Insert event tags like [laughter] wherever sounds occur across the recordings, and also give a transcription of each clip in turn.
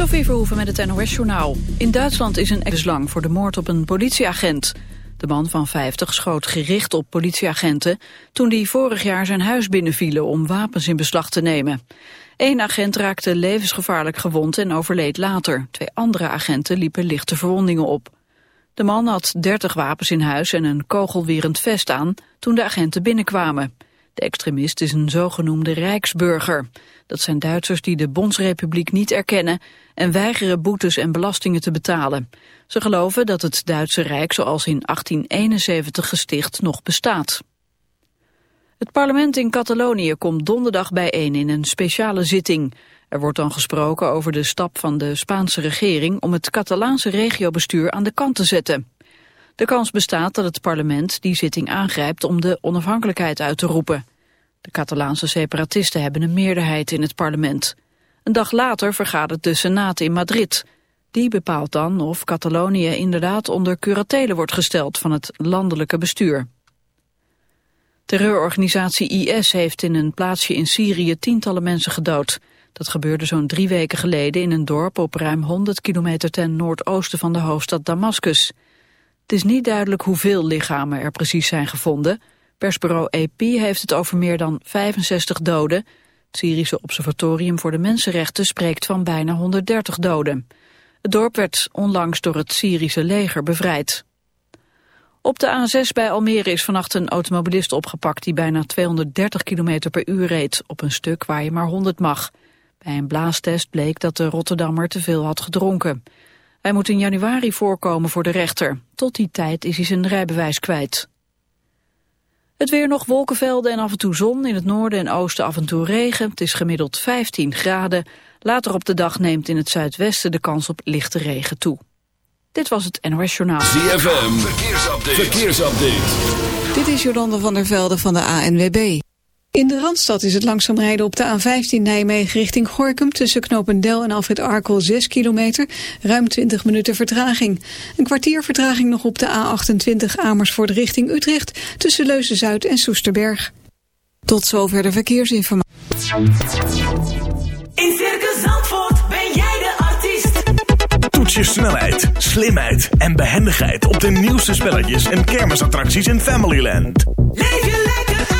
Sophie Verhoeven met het NOS-journaal. In Duitsland is een ex-lang voor de moord op een politieagent. De man van 50 schoot gericht op politieagenten... toen die vorig jaar zijn huis binnenvielen om wapens in beslag te nemen. Eén agent raakte levensgevaarlijk gewond en overleed later. Twee andere agenten liepen lichte verwondingen op. De man had 30 wapens in huis en een kogelwerend vest aan... toen de agenten binnenkwamen. De extremist is een zogenoemde Rijksburger. Dat zijn Duitsers die de Bondsrepubliek niet erkennen en weigeren boetes en belastingen te betalen. Ze geloven dat het Duitse Rijk zoals in 1871 gesticht nog bestaat. Het parlement in Catalonië komt donderdag bijeen in een speciale zitting. Er wordt dan gesproken over de stap van de Spaanse regering om het Catalaanse regiobestuur aan de kant te zetten. De kans bestaat dat het parlement die zitting aangrijpt om de onafhankelijkheid uit te roepen. De Catalaanse separatisten hebben een meerderheid in het parlement. Een dag later vergadert de Senaat in Madrid. Die bepaalt dan of Catalonië inderdaad onder curatele wordt gesteld van het landelijke bestuur. Terreurorganisatie IS heeft in een plaatsje in Syrië tientallen mensen gedood. Dat gebeurde zo'n drie weken geleden in een dorp op ruim 100 kilometer ten noordoosten van de hoofdstad Damascus. Het is niet duidelijk hoeveel lichamen er precies zijn gevonden. Persbureau AP heeft het over meer dan 65 doden. Het Syrische Observatorium voor de Mensenrechten spreekt van bijna 130 doden. Het dorp werd onlangs door het Syrische leger bevrijd. Op de A6 bij Almere is vannacht een automobilist opgepakt die bijna 230 km per uur reed op een stuk waar je maar 100 mag. Bij een blaastest bleek dat de Rotterdammer te veel had gedronken. Hij moet in januari voorkomen voor de rechter. Tot die tijd is hij zijn rijbewijs kwijt. Het weer nog wolkenvelden en af en toe zon. In het noorden en oosten af en toe regen. Het is gemiddeld 15 graden. Later op de dag neemt in het zuidwesten de kans op lichte regen toe. Dit was het NOS Journaal. ZFM, verkeersupdate. verkeersupdate. Dit is Jolande van der Velde van de ANWB. In de Randstad is het langzaam rijden op de A15 Nijmegen richting Gorkum... tussen Knopendel en Alfred Arkel 6 kilometer, ruim 20 minuten vertraging. Een kwartier vertraging nog op de A28 Amersfoort richting Utrecht... tussen Leuzen-Zuid en Soesterberg. Tot zover de verkeersinformatie. In Circus Zandvoort ben jij de artiest. Toets je snelheid, slimheid en behendigheid... op de nieuwste spelletjes en kermisattracties in Familyland. Leef je lekker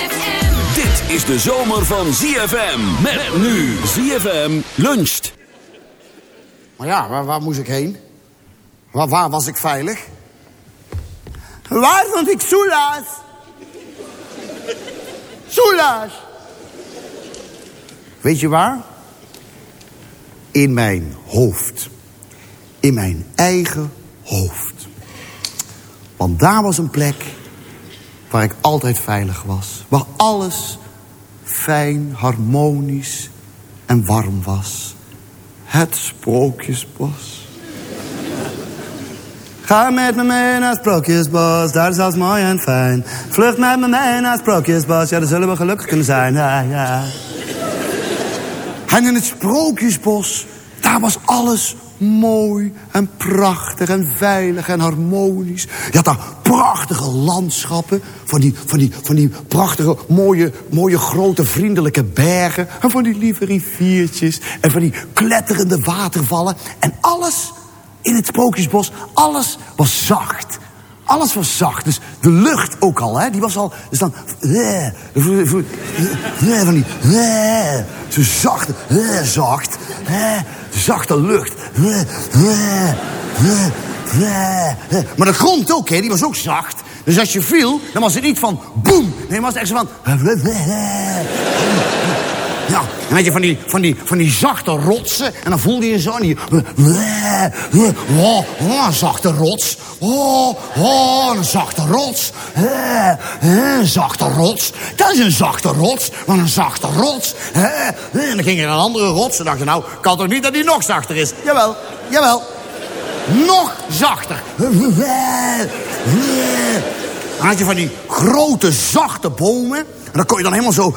Is de zomer van ZFM. Met nu ZFM luncht. Maar ja, waar, waar moest ik heen? Waar, waar was ik veilig? Waar vond ik Soelaas? Soelaas! Weet je waar? In mijn hoofd. In mijn eigen hoofd. Want daar was een plek waar ik altijd veilig was. Waar alles fijn, harmonisch en warm was. Het Sprookjesbos. Ga met me mee naar het Sprookjesbos, daar is alles mooi en fijn. Vlucht met me mee naar het Sprookjesbos, ja, daar zullen we gelukkig kunnen zijn. Ja, ja. En in het Sprookjesbos, daar was alles mooi en prachtig en veilig en harmonisch. Je had daar prachtige landschappen. Van die, van die, van die prachtige, mooie, mooie grote vriendelijke bergen. En van die lieve riviertjes. En van die kletterende watervallen. En alles in het Sprookjesbos, alles was zacht. Alles was zacht. Dus de lucht ook al, hè, die was al... Dus dan... eh, Van die... eh, Zo zacht, eh, zacht. eh, Zachte lucht. Maar de grond ook, hè, die was ook zacht. Dus als je viel, dan was het niet van boem. Nee, dan was het echt zo van... Ja, en weet je, van die, van, die, van die zachte rotsen. En dan voelde je zo... en Die, oh, oh, een zachte rots. Oh, oh, een zachte rots. Eh, eh, Een zachte rots. Dat is een zachte rots. Wat een zachte rots. Eh, eh. En dan ging er een andere rots. En dacht je, nou, kan toch niet dat die nog zachter is? Jawel, jawel. Nog zachter. Dan had je van die grote, zachte bomen. En dan kon je dan helemaal zo...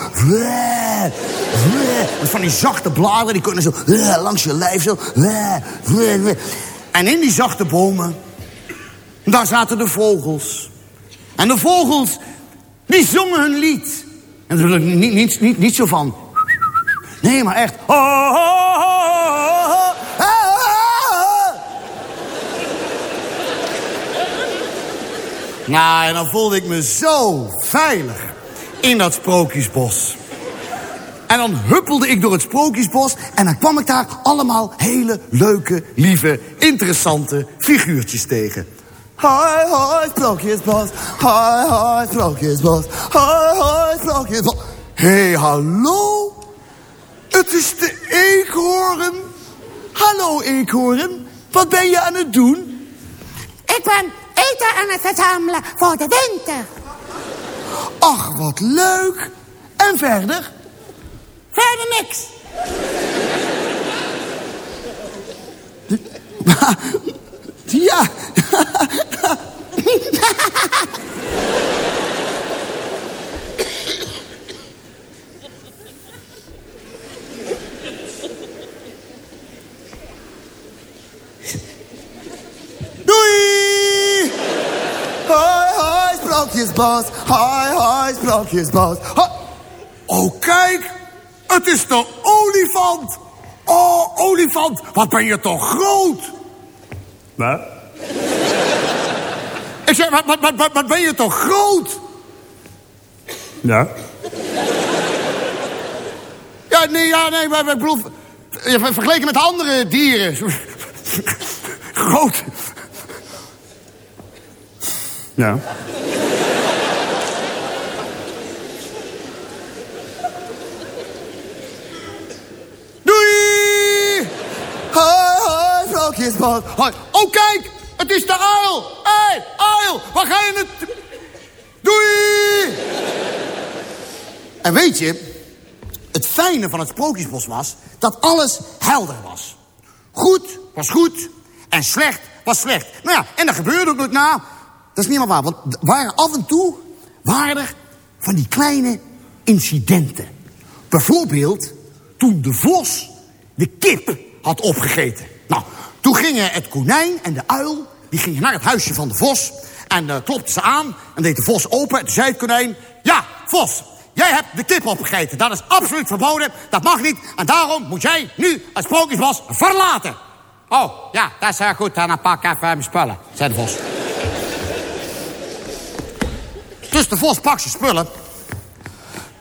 Met van die zachte bladeren, die kon je zo langs je lijf zo... En in die zachte bomen, daar zaten de vogels. En de vogels, die zongen hun lied. En dat niet, niet, niet, niet zo van... Nee, maar echt... Nou, en dan voelde ik me zo veilig in dat sprookjesbos. En dan huppelde ik door het sprookjesbos en dan kwam ik daar allemaal hele leuke, lieve, interessante figuurtjes tegen. Hoi, hoi, sprookjesbos. Hoi, hoi, sprookjesbos. Hoi, hoi, sprookjesbos. Hé, hey, hallo? Het is de eekhoorn. Hallo, eekhoorn. Wat ben je aan het doen? Ik ben eten aan het verzamelen voor de winter. Ach, wat leuk. En verder? Verder niks. [laughs] Ja. [laughs] Doei! Hoi, hoi, sprookjesbos. Hoi, hoi, sprookjesbos. Hoi. Oh, kijk. Het is de olifant. Oh, olifant. Wat ben je toch groot. Wat? Ik zeg, wat, wat, wat, wat, wat ben je toch groot? Ja. Ja, nee, ja, nee, maar ik bedoel... ja, ver- Vergeleken met andere dieren. [laughs] Groot. Ja. Doei! Hoi, hoi. Oh, kijk! Het is de uil! Hé, hey, uil! Waar ga je het... Doei! En weet je, het fijne van het sprookjesbos was... dat alles helder was. Goed was goed en slecht was slecht. Nou ja, en dat gebeurde ook na. Dat is niet meer waar, want er waren af en toe... waren er van die kleine incidenten. Bijvoorbeeld toen de vos de kip had opgegeten. Nou, toen gingen het konijn en de uil... die gingen naar het huisje van de vos... en uh, klopten ze aan en deed de vos open. En toen zei het konijn... Ja, vos, jij hebt de kip opgegeten. Dat is absoluut verboden, dat mag niet. En daarom moet jij nu het sprookjesbos verlaten. Oh, ja, dat is uh, goed. Dan pak ik even mijn spullen, zei de vos. Dus de vos pakt zijn spullen...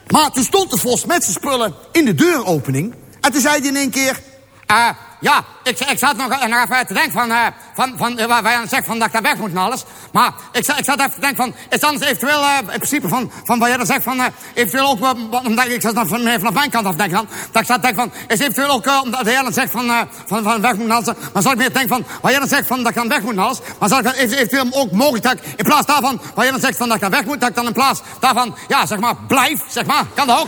Maar toen stond de vos met zijn spullen in de deuropening. En toen zei hij in één keer... eh, ja, ik, ik zat nog, nog even te denken van... eh, van, van eh, waar wij aan zegt van dat ik daar weg moet en alles. Maar ik, ik zat even te denken van... Is anders eventueel eh, in principe van, van wat jij dan zegt van... eh, eventueel ook... eh, omdat ik zat van, eh, vanaf mijn kant af denken dan... Dat ik zat te denken van... Is eventueel ook... eh, omdat jij dan zegt van, eh, van, van weg moet en alles. Maar zal ik meer denken van... Wat jij dan zegt van dat ik dan weg moet en alles. Maar zal ik even- eventueel ook mogelijk dat ik in plaats daarvan... Wat jij dan zegt van dat ik dan weg moet... Dat ik dan in plaats daarvan... Ja, zeg maar, blijf, zeg maar. Kan dat ook?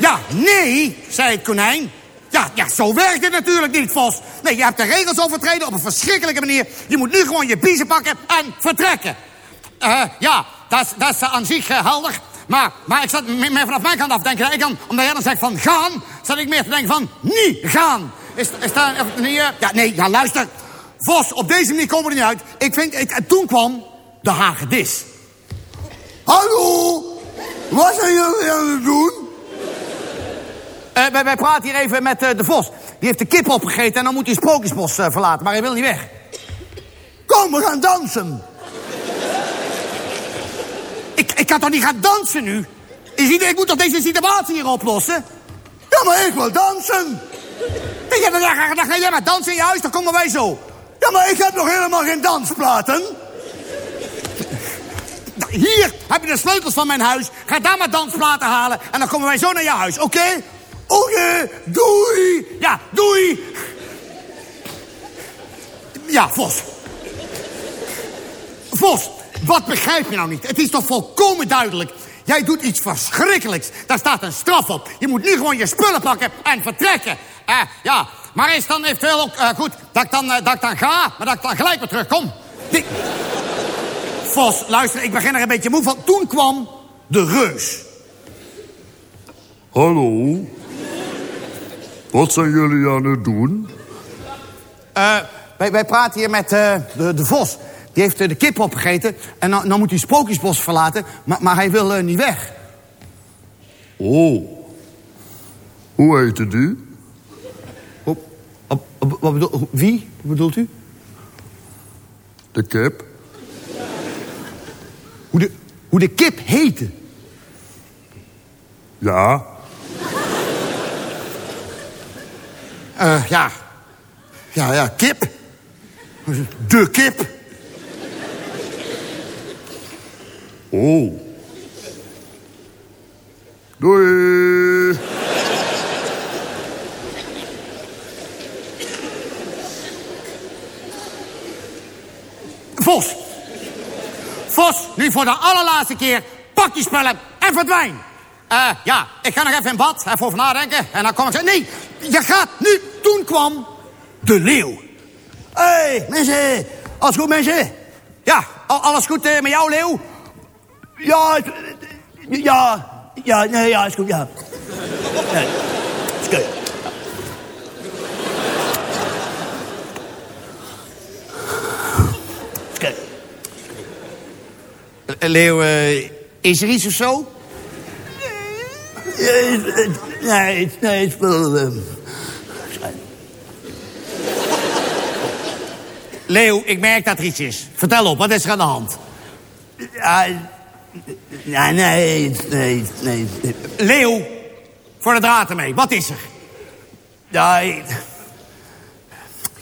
Ja. Nee, zei het konijn. Ja, ja, zo werkt het natuurlijk niet, Vos. Nee, je hebt de regels overtreden op een verschrikkelijke manier. Je moet nu gewoon je biezen pakken en vertrekken. Eh, ja, dat is, dat aan zich eh, helder. Maar, maar ik zat me- me vanaf mijn kant af denken. dat Ik dan, omdat jij dan zegt van gaan, zat ik meer te denken van, niet gaan. Is, is of niet, eh, Ja, nee, ja, luister. Vos, op deze manier komen we er niet uit. Ik vind, ik, en toen kwam de hagedis. Hallo, wat zijn jullie aan het doen? Eh, wij, praten hier even met eh, de Vos. Die heeft de kip opgegeten en dan moet hij Sprookjesbos eh, verlaten. Maar hij wil niet weg. Kom, we gaan dansen. ik, ik kan toch niet gaan dansen nu? Ziet, ik moet toch deze situatie hier oplossen? Ja, maar ik wil dansen. Ja, dan, ga- dan ga jij maar dansen in je huis, dan komen wij zo. Ja, maar ik heb nog helemaal geen dansplaten. Hier heb je de sleutels van mijn huis. Ga daar maar dansplaten halen en dan komen wij zo naar je huis, oké? Oké, doei. Ja, doei. Ja, Vos. Vos, wat begrijp je nou niet? Het is toch volkomen duidelijk. Jij doet iets verschrikkelijks. Daar staat een straf op. Je moet nu gewoon je spullen pakken en vertrekken. Eh, ja, maar is dan eventueel ook eh, goed dat ik, dan, eh, dat ik dan ga, maar dat ik dan gelijk weer terugkom? Vos, luister, ik begin er een beetje moe van. Toen kwam de reus. Hallo? Wat zijn jullie aan het doen? Eh, wij, wij praten hier met eh, de, de vos. Die heeft eh, de kip opgegeten en dan, dan moet hij Sprookjesbos verlaten. Maar, maar hij wil niet weg. Oh. Hoe heette die? Wat, wat bedoel, wie? Wat bedoelt u? De kip? Hoe de, hoe de kip heette? Ja. Eh, ja. Ja, ja, kip. De kip. Oh. Doei. Vos. Vos, nu voor de allerlaatste keer. Pak je spullen en verdwijn. Eh, ja, ik ga nog even in bad, even over nadenken. En dan kom ik... Nee, je gaat nu. Toen kwam de leeuw. Hé, hey, mensen. Alles goed, mensen? Ja, al- alles goed eh, met jou, leeuw? Ja, ja, ja, nee, ja, is goed, ja. Nee, is goed. Is goed. Eh, Leeuw, eh, is er iets of zo? Nee, nee, het wel... eh, Leeuw, ik merk dat er iets is. Vertel op, wat is er aan de hand? Ja, ja nee, nee, nee. Leeuw, voor de draad ermee, wat is er? Ja, ik,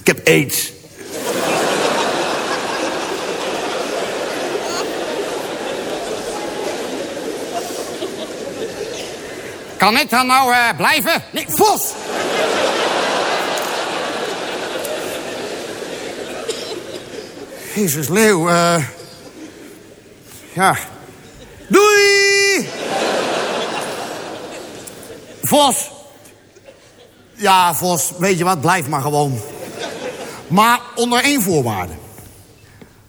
ik heb aids. Kan ik dan nou eh, blijven? Nee, Vos! Jezus, Leeuw, eh... Ja. Doei! Vos. Ja, Vos, weet je wat, blijf maar gewoon. Maar onder één voorwaarde.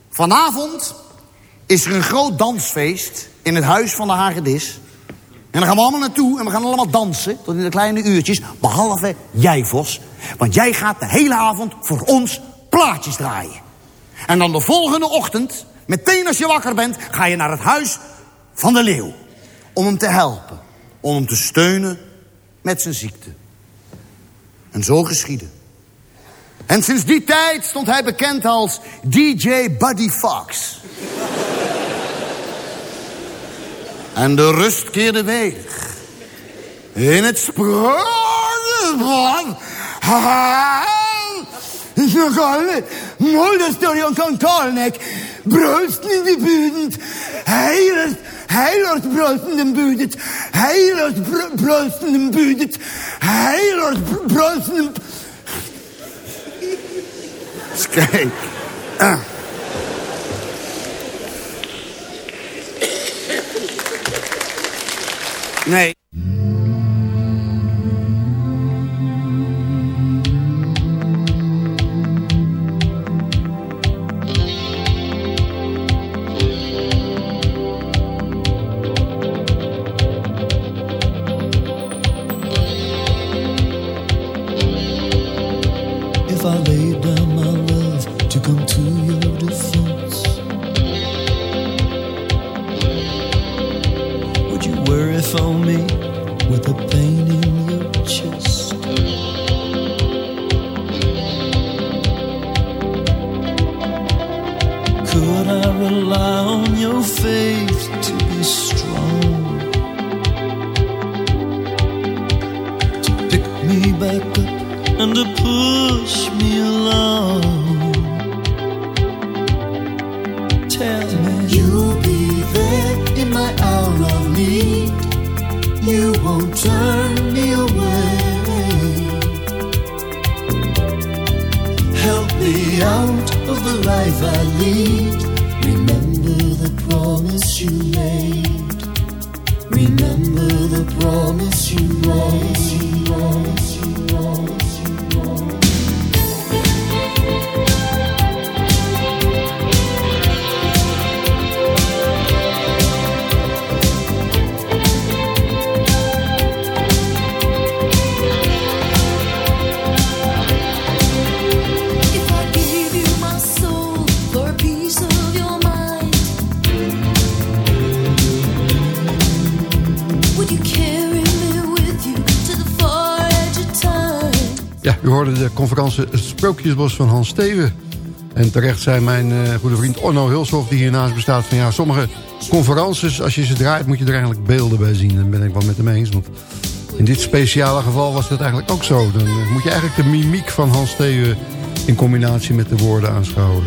Vanavond is er een groot dansfeest in het huis van de Hagedis. En daar gaan we allemaal naartoe en we gaan allemaal dansen tot in de kleine uurtjes. Behalve jij, Vos. Want jij gaat de hele avond voor ons plaatjes draaien. En dan de volgende ochtend, meteen als je wakker bent... ga je naar het huis van de leeuw. Om hem te helpen. Om hem te steunen met zijn ziekte. En zo geschiedde. En sinds die tijd stond hij bekend als DJ Buddy Fox. En de rust keerde weer. In het sprookjesbos. Nogal, Molderstadion kan Kalnek. Brulsten in de buurt. Heilert, heilert brulsten in de buurt. Heilert br- brulsten in de buurt. Heilert br- brulsten in... Eens kijken. Ah. Nee. If I laid down my love to come to your defense? Would you worry for me with the pain in your chest? Het Sprookjesbos van Hans Steven. En terecht zei mijn eh, goede vriend Onno Hulshoff, die hiernaast bestaat... van ja, sommige conferences, als je ze draait, moet je er eigenlijk beelden bij zien. Dan ben ik wel met hem eens, want in dit speciale geval was dat eigenlijk ook zo. Dan eh, moet je eigenlijk de mimiek van Hans Steven in combinatie met de woorden aanschouwen.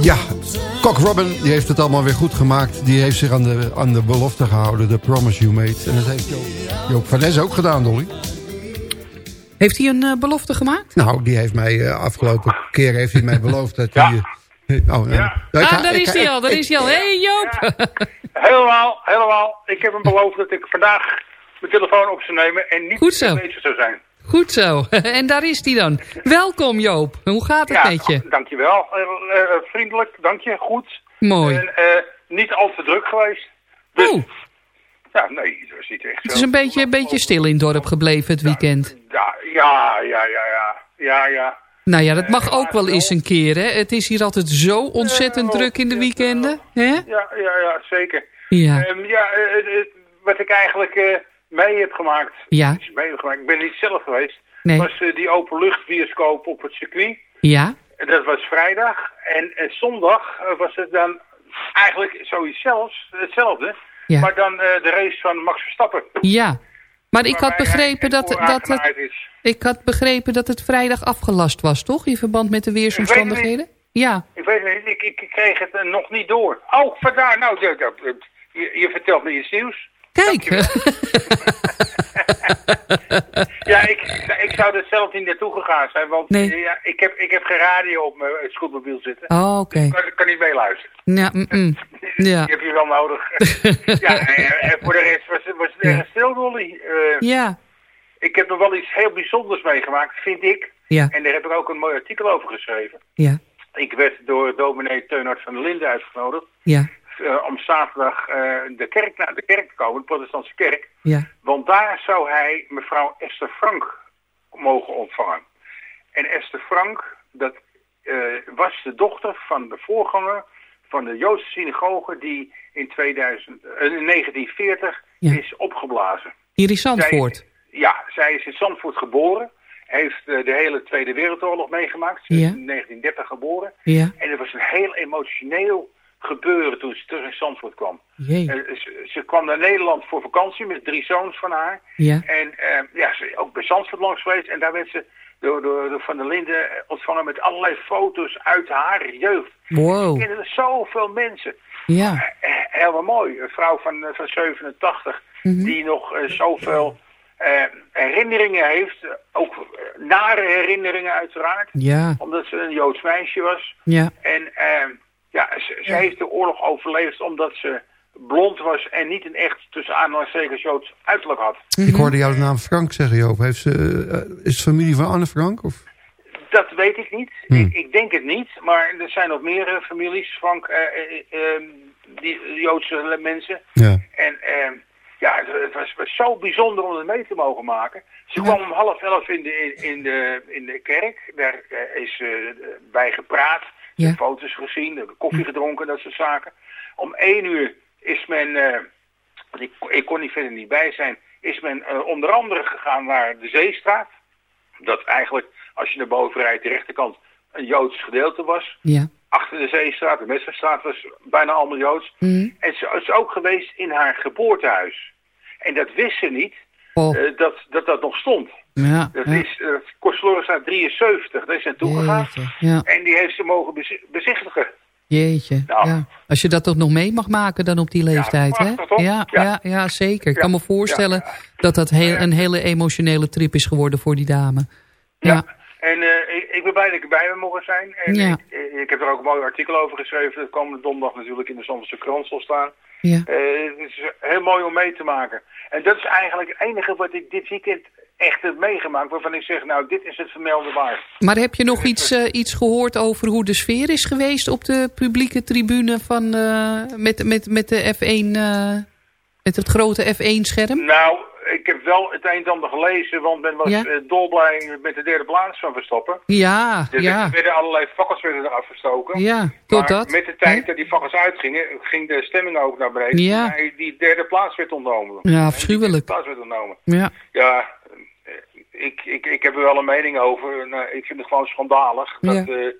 Ja, Cock Robin die heeft het allemaal weer goed gemaakt. Die heeft zich aan de, aan de belofte gehouden, de promise you made. En dat heeft Joop, Joop van Nes ook gedaan, Dolly. Heeft hij een eh, belofte gemaakt? Nou, die heeft mij eh, afgelopen keer heeft hij mij beloofd dat hij... eh, oh, eh, ik ah, daar is hij al, daar is hij al. Hé hey, Joop! Helemaal, helemaal. Ik heb hem beloofd dat ik vandaag mijn telefoon op zou nemen en niet Goed zo. bezig zou zijn. Goed zo. [laughs] En daar is hij dan. Welkom Joop. Hoe gaat het ja, met je? dankjewel. Eh, eh, vriendelijk, dank je, goed. Mooi. En eh, niet al te druk geweest. Dus, Ja, nee, het was niet echt Het zo. is een beetje, een beetje stil in het dorp gebleven het weekend. Ja, ja, ja, ja, ja. Ja, ja. Nou ja, dat mag ook wel eens een keer, hè? Het is hier altijd zo ontzettend druk in de weekenden, hè? Ja, ja, ja, zeker. Ja. Ehm, ja, wat ik eigenlijk mee heb gemaakt. Ja. is mee heb gemaakt. Ik ben niet zelf geweest. Nee. Was eh, die openluchtbioscoop op het circuit. Ja? En Dat was vrijdag. En, en zondag eh, was het dan eigenlijk zoiets zelfs, hetzelfde. Ja. Maar dan eh, de race van Max Verstappen. Ja. Maar ik had begrepen dat, dat, het, is. ik had begrepen dat het vrijdag afgelast was, toch? In verband met de weersomstandigheden? Ja. Ik weet het niet, ik, ik, kreeg het nog niet door. Oh, vandaar. Nou, je, je vertelt me iets nieuws. Kijk. [laughs] Ja, ik, ik zou er zelf niet naartoe gegaan zijn, want Nee. eh, ja, ik, heb, ik heb geen radio op mijn eh, scootmobiel zitten. Oh, oké. Ik kan, ik kan niet meeluisteren. Ja, mm, mm. [laughs] ja. Die heb je wel nodig. [laughs] ja, en, en voor de rest was, het- was het erg stil, Dolly. Eh, Ja. Ik heb nog wel iets heel bijzonders meegemaakt, vind ik. Ja. En daar heb ik ook een mooi artikel over geschreven. Ja. Ik werd door dominee Teunhard van der Linden uitgenodigd... Ja. Eh, om zaterdag eh, de, kerk naar de kerk te komen, de protestantse kerk. Ja. Want daar zou hij mevrouw Esther Frank mogen ontvangen. En Esther Frank, dat eh, was de dochter van de voorganger van de Joodse synagoge die in, 2000, eh, in 1940 Ja. is opgeblazen. Hier in Zandvoort. Zij, ja, zij is in Zandvoort geboren. Heeft de hele Tweede Wereldoorlog meegemaakt. Ze is Ja. in 1930 geboren. Ja. En het was een heel emotioneel gebeuren toen ze terug in Zandvoort kwam. Ze, ze kwam naar Nederland voor vakantie met drie zoons van haar. Ja. En eh, ja, ze ook bij Zandvoort langs geweest. En daar werd ze door, door, door Van der Linden eh, ontvangen met allerlei foto's uit haar jeugd. Wow. Ik kende zoveel mensen. Ja. Eh, Helemaal mooi. Een vrouw van, van 87 Mhm. die nog zoveel eh, herinneringen heeft. Ook nare herinneringen uiteraard. Ja. Omdat ze een Joods meisje was. Ja. En eh, ja, ze, ze heeft de oorlog overleefd omdat ze blond was en niet een echt tussen aanhalingstekens Joods uiterlijk had. Ik hoorde jou de naam Frank zeggen, Joop. Heeft ze, eh, is het familie van Anne Frank? Of? Dat weet ik niet. Hmm. Ik, ik denk het niet. Maar er zijn nog meer eh, families, Frank, eh, eh, eh, die Joodse mensen. Ja. En eh, ja, het, het was, was zo bijzonder om het mee te mogen maken. Ze kwam om half elf in de, in, in de, in de kerk. Daar is eh, bij gepraat. Heeft foto's gezien, koffie gedronken, dat soort zaken. Om één uur is men, eh, want ik, ik kon niet verder niet bij zijn, is men eh, onder andere gegaan naar de Zeestraat. Dat eigenlijk, als je naar boven rijdt, de rechterkant een Joods gedeelte was. Ja. Achter de Zeestraat, de Messerstraat was bijna allemaal Joods. Mhm. En ze is ook geweest in haar geboortehuis. En dat wist ze niet, Oh. eh, dat, dat dat nog stond. Ja, Dat ja. is uh, Kostlorenstraat 73, daar is ze naartoe gegaan. Ja. En die heeft ze mogen bezi- bezichtigen. Jeetje, Nou. ja. Als je dat toch nog mee mag maken dan op die leeftijd, hè? Ja, ja. Ja. Zeker. Ik kan me voorstellen dat dat heel, een hele emotionele trip is geworden voor die dame. Ja, En eh, ik, ik ben blij dat ik erbij ben mogen zijn. En ik, eh, ik heb er ook een mooi artikel over geschreven. Dat komende donderdag natuurlijk in de Zandvoortse krant zal staan. Ja. Eh, het is heel mooi om mee te maken. En dat is eigenlijk het enige wat ik dit weekend echt heb meegemaakt. Waarvan ik zeg, nou, dit is het vermelde waard. Maar heb je nog iets, eh, iets gehoord over hoe de sfeer is geweest op de publieke tribune van, eh, met, met, met de F1, eh, met het grote F1-scherm? Nou, ik heb wel het een en ander gelezen, want men was Ja. dolblij met de derde plaats van Verstappen. Ja, Er ja, werden allerlei fakkels werden eraf gestoken. ja, totdat. met de tijd dat die fakkels uitgingen, ging de stemming ook naar beneden. Ja. Die derde plaats werd ontnomen. Ja, afschuwelijk. Die plaats werd ontnomen. Ja, Ja, ik, ik, ik heb er wel een mening over. Nou, ik vind het gewoon schandalig. Dat, Ja. eh,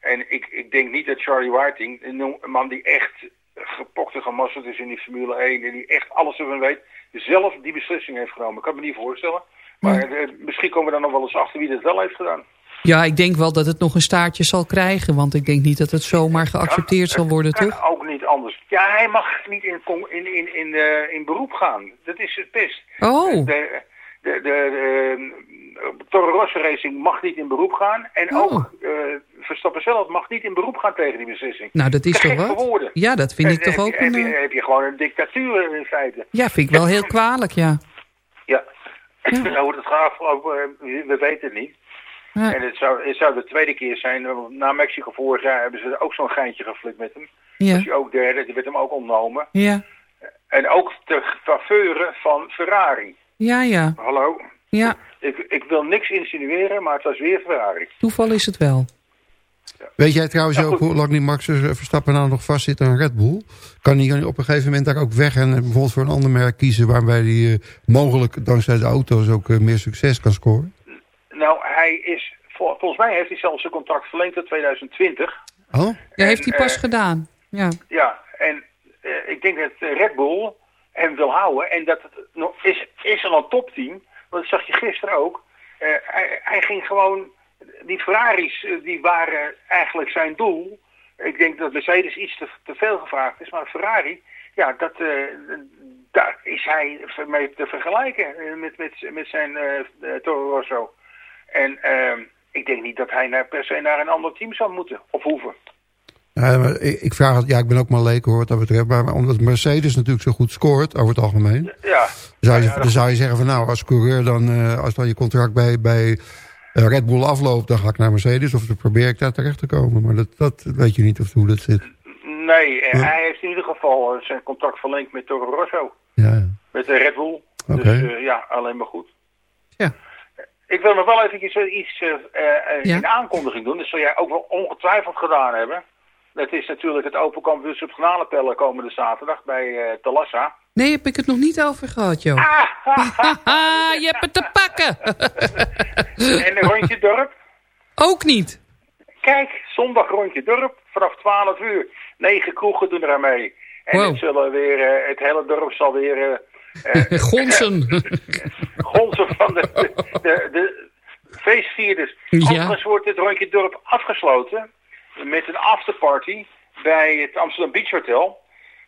en ik, ik denk niet dat Charlie Whiting, een man die echt gepokt en gemasseld is in die Formule 1... en die echt alles ervan weet, zelf die beslissing heeft genomen. Ik kan me niet voorstellen. Maar eh, misschien komen we dan nog wel eens achter wie dat wel heeft gedaan. ja, ik denk wel dat het nog een staartje zal krijgen. Want ik denk niet dat het zomaar geaccepteerd zal worden, toch? ook niet anders. Ja, hij mag niet in, in, in, in, eh, in beroep gaan. Dat is het best. Oh. De, de, de, de, eh, Toro Rosso Racing mag niet in beroep gaan. En Oh. ook eh, Verstappen zelf mag niet in beroep gaan tegen die beslissing. Nou, dat is Te toch wat? woorden. Ja, dat vind ik En toch heb ook een... Heb je, eh, heb je gewoon een dictatuur in feite. Ja, vind ik wel heel kwalijk, ja. Ja. [laughs] Nou, hoe het gaat eh, we weten het niet. Ja. En het zou, het zou de tweede keer zijn. Na Mexico vorig jaar hebben ze ook zo'n geintje geflikt met hem. Ja. Hij ook derde, die werd hem ook ontnomen. Ja, En ook de faveuren van Ferrari. Ja, ja. Hallo? Ja, Ik, ik wil niks insinueren, maar het was weer Ferrari. toeval is het wel. Weet jij trouwens ook hoe lang die Max Verstappen nou nog vast zit aan Red Bull? Kan hij op een gegeven moment daar ook weg en bijvoorbeeld voor een ander merk kiezen... waarbij hij eh, mogelijk dankzij de auto's ook eh, meer succes kan scoren? Nou, hij is, vol- volgens mij heeft hij zelfs zijn contract verlengd tot 2020. Oh? Ja, heeft hij pas eh, gedaan. Ja. Ja, en ik denk dat Red Bull hem wil houden. En dat is, is al een topteam. Want dat zag je gisteren ook. Eh, hij, ging gewoon... Die Ferraris, eh, die waren eigenlijk zijn doel. Ik denk dat Mercedes iets te, te veel gevraagd is. Maar Ferrari, ja, dat, eh, daar is hij mee te vergelijken met, met, met zijn Toro Rosso. En eh, ik denk niet dat hij per se naar een ander team zou moeten of hoeven. Ja, maar ik, ik vraag het, ja, ik ben ook maar leek hoor wat dat betreft. Maar omdat Mercedes natuurlijk zo goed scoort over het algemeen. Ja, Zou je, Ja, ja, dan zou je zeggen van nou, als coureur dan, eh, als dan je contract bij, bij eh, Red Bull afloopt, dan ga ik naar Mercedes of dan probeer ik daar terecht te komen. Maar dat, dat weet je niet of hoe dat zit. Nee, en Ja. hij heeft in ieder geval eh, zijn contract verlengd met Toro Rosso. Ja, ja. Met de Red Bull. Dus eh, ja, alleen maar goed. Ja. Ik wil nog wel even iets, eh, iets eh, eh, Ja. in aankondiging doen. Dat zul jij ook wel ongetwijfeld gedaan hebben. Dat is natuurlijk het Open Kampioenschap Garnalenpellen komende zaterdag bij eh Talassa. Nee, heb ik het nog niet over gehad, joh. Haha, [laughs] je hebt het te pakken. [laughs] en een rondje dorp. Ook niet. Kijk, zondag rondje dorp vanaf 12 uur. Negen kroegen doen eraan mee. En Wow. het, zullen weer, eh, het hele dorp zal weer eh, [laughs] Gonsen. gonzen van de, de, de, de feestvierders. Ja. Overigens wordt het rondje dorp afgesloten met een afterparty bij het Amsterdam Beach Hotel.